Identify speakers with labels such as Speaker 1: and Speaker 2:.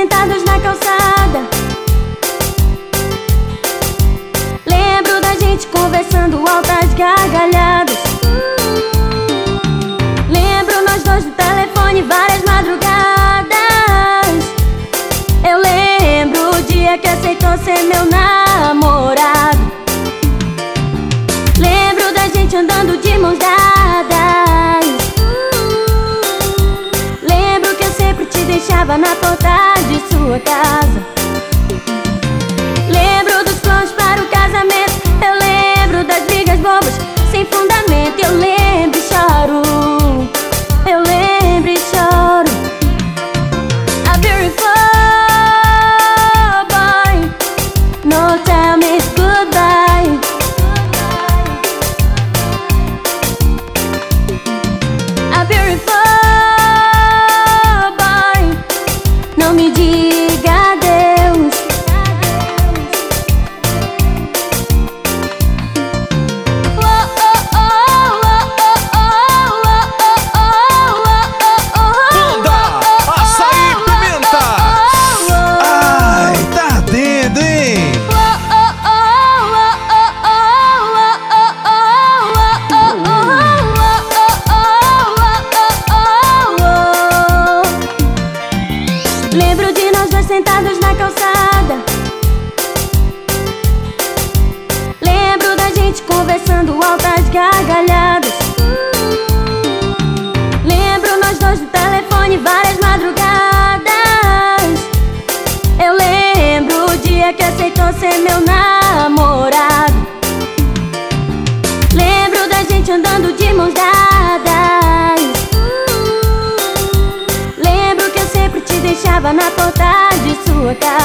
Speaker 1: sentados na calçada. Lembro da gente conversando altas gargalhadas. que aceitou ser meu namorado. Lembro da gente andando de mãos dadas. Lembro que eu sempre te deixava na porta de sua casa